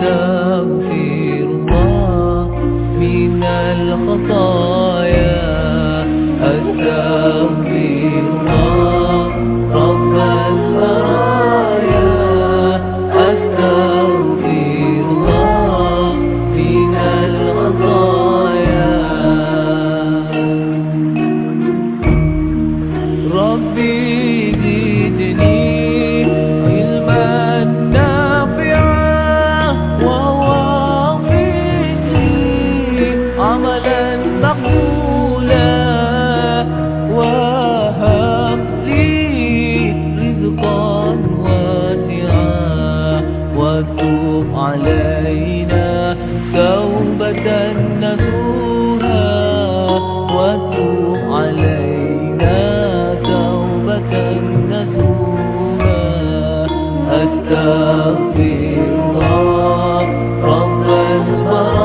done. تتوب علينا توبة نسوها وتوب علينا توبة نسوها أستغفر الله رب البرايا